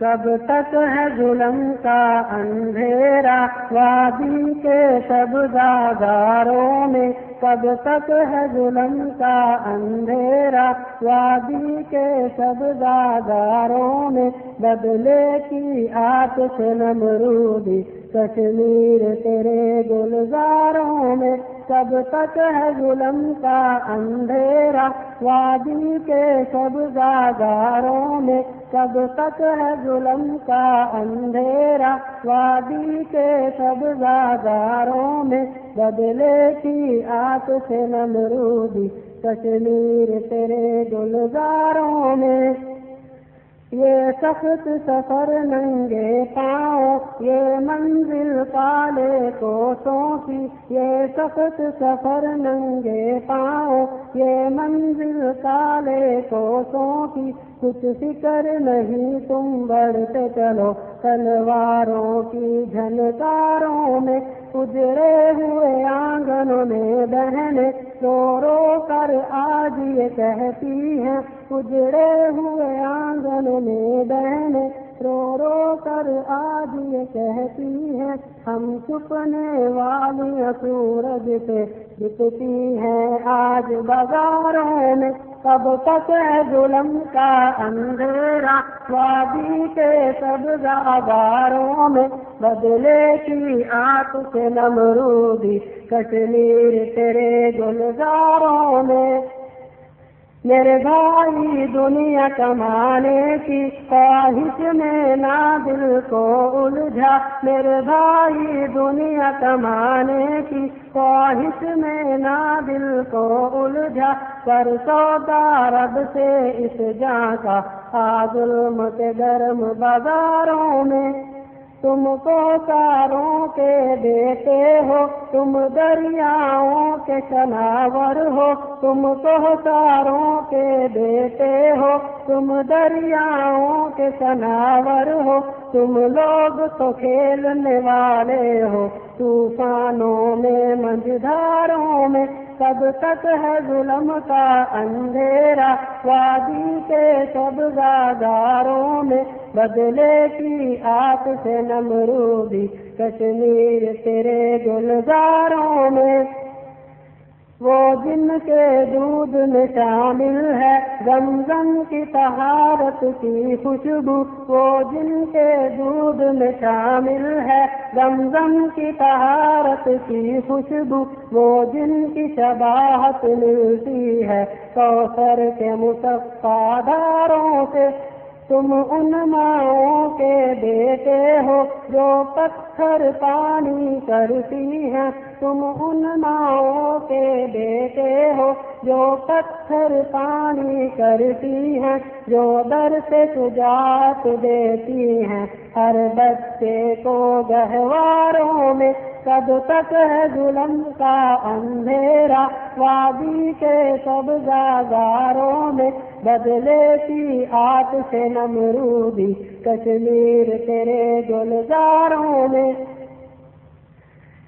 کب تک ہے ظلم کا اندھیرا، وادی کے سب زاداروں میں۔ کب تک ہے ظلم کا اندھیرا، وادی کے سب زاداروں میں۔ بدلے کی آت سے نمرودی، کشمیر تیرے گلزاروں میں۔ کب تک ہے ظلم کا اندھیرا، وادی کے سب زاداروں میں کب تک ہے ظلم کا اندھیرا، وادی کے سب زاداروں میں بدلے کی آت سے نمرودی، کشمیر تیرے گلزاروں میں۔ یہ سخت سفر ننگے پاؤں یہ منزل پالے کو سونپی۔ یہ سخت سفر ننگے پاؤں یہ منزل کالے کو سونپی۔ کچھ فکر نہیں تم بڑھتے چلو، تلواروں کی جھنکاروں میں اجڑے ہوئے آنگنوں میں بہن رو رو کر آج یہ کہتی ہیں اجڑے ہوئے آنگن میں بہن رو رو کر آج یہ کہتی ہیں، ہم چھپنے والی سورج سے دکھتی ہیں، آج بازاروں میں کب تک ہے ظلم کا اندھیرا، وادی کے سب بازاروں میں بدلے کی آت سے نمرودی، کشمیر تیرے گلزاروں میں۔ میرے بھائی، دنیا کمانے کی خواہش میں نہ دل کو الجھا۔ میرے بھائی، دنیا کمانے کی خواہش میں نہ دل کو الجھا۔ پر سودا رب سے اس جان کا ظلم کے گرم بازاروں میں۔ تم کو کاروں کے بیٹے ہو، تم دریاؤں کے شناور ہو۔ تم کو کاروں کے بیٹے ہو، تم دریاؤں کے شناور ہو۔ تم لوگ تو کھیلنے والے ہو، طوفانوں میں منجھاروں میں۔ کب تک ہے ظلم کا اندھیرا، وادی کے سب زاداروں میں بدلے کی آت سے نمرودی، کشمیر تیرے گلزاروں میں۔ وہ جن کے دودھ میں شامل ہے زمزم کی طہارت کی خوشبو، وہ جن کے دودھ میں شامل ہے زمزم کی طہارت کی خوشبو، وہ جن کی شباہت ملتی ہے۔ کوثر کے مصفا داروں سے تم ان ماؤں کے بیٹے جو پتھر پانی کرتی ہیں، تم ان ماؤں کے بیٹے ہو جو پتھر پانی کرتی ہیں، جو در سے سجات دیتی ہیں۔ ہر بچے کو گہواروں میں کب تک ہے ظلم کا اندھیرا، وادی کے سب زازاروں میں بدلے کی آت سے نمرودی، کشمیر تیرے گلزاروں میں۔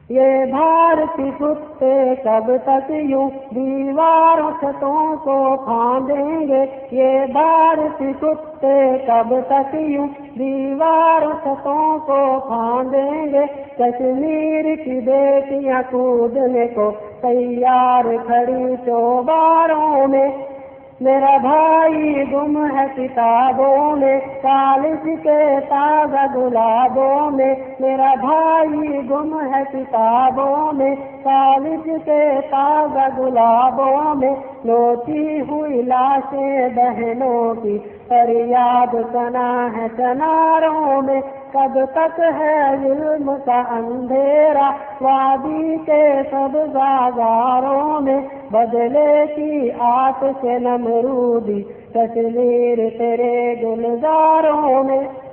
یہ بھارتی کتے کب تک یوں دیوار چھتوں کو پھاندیں گے؟ یہ بھارتی کتے کب تک یوں دیوار چھتوں کو پھاندیں گے؟ کشمیر کی بیٹیاں کودنے کو تیار کھڑی چوباروں میں۔ میرا بھائی، گم ہے کتابوں میں کالج کے تازہ گلابوں میں۔ میرا بھائی، گم ہے کتابوں میں کالج کے تازہ گلابوں میں۔ لوٹی ہوئی لاشیں بہنوں کی، فریاد سنا ہے، چناروں میں۔ کب تک ہے ظلم کا اندھیرا، وادی کے سب بازاروں میں بدلے کی آت سے نمرودی کشمیر تیرے گلزاروں میں۔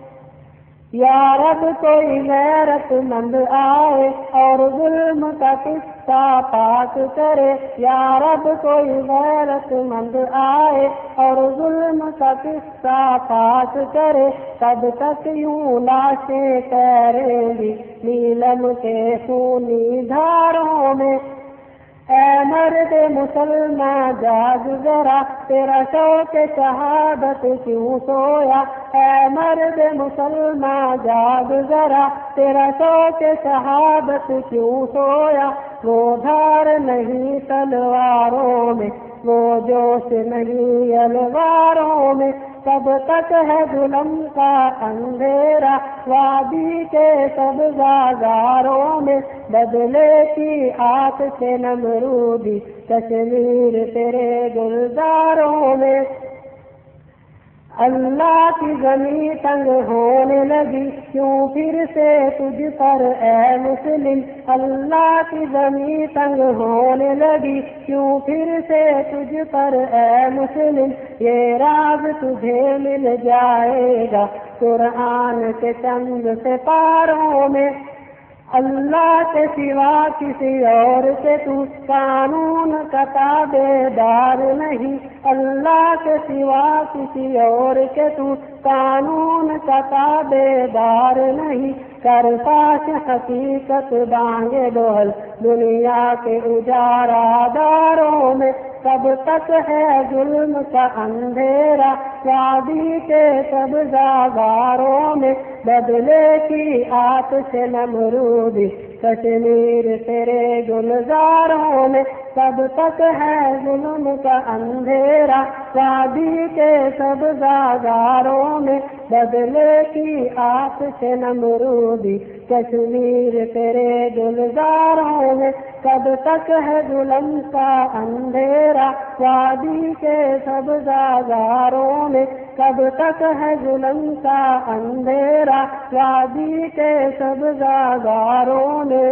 یا رب کوئی غیرت مند آئے اور ظلم کا قصہ پاک کرے یا رب کوئی غیرت مند آئے اور ظلم کا قصہ پاک کرے تب تک یوں لاشیں تیریں گی نیلم کے خونی دھاروں میں۔ اے مرد مسلمان جاگ ذرا، تیرا شوق شہادت کیوں سویا؟ اے مرد مسلمان، جاگ ذرا، تیرا شوق شہادت کیوں سویا؟ وہ دھار نہیں تلواروں میں، وہ جوش نہیں الواروں میں۔ کب تک ہے ظلم کا اندھیرا، وادی کے سب بازاروں میں۔ بدلے کی آنکھ سے نمرودی، کشمیر تیرے گلزاروں میں۔ اللہ کی زمین تنگ ہونے لگی، کیوں پھر سے تجھ پر اے مسلم؟ اللہ کی زمین تنگ ہونے لگی، کیوں پھر سے تجھ پر اے مسلم؟ یہ راز تجھے مل جائے گا، قرآن کے چند سے پاروں میں۔ اللہ کے سوا کسی اور سے تو قانون کا تابے دار نہیں۔ اللہ کے سوا کسی اور کے تو قانون کا تابے دار نہیں۔ کر پاس حقیقت بانگے ڈول دنیا کے اجارا داروں میں کب تک ہے ظلم کا اندھیرا شادی کے سب زاگاروں میں بدلے کی آت سے نمرودی کشمیر تیرے گلزاروں میں کب تک ہے ظلم کا اندھیرا شادی کے سب زاگاروں میں بدلے کی آت سے نمرودی، کشمیر تیرے گلزاروں میں کب تک ہے ظلم کا اندھیرا؟ وادی کے سب زاگاروں میں کب تک ہے ظلم کا اندھیرا؟ وادی کے سب زاگاروں میں